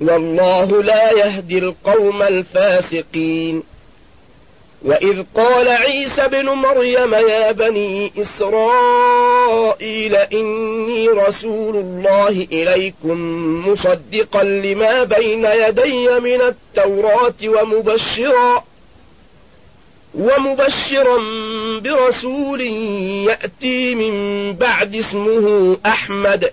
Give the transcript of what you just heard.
والله لا يهدي القوم الفاسقين. وإذ قال عيسى ابن مريم يا بني إسرائيل إني رسول الله إليكم مصدقا لما بين يدي من التوراة ومبشرا ومبشرا برسول يأتي من بعد اسمه أحمد.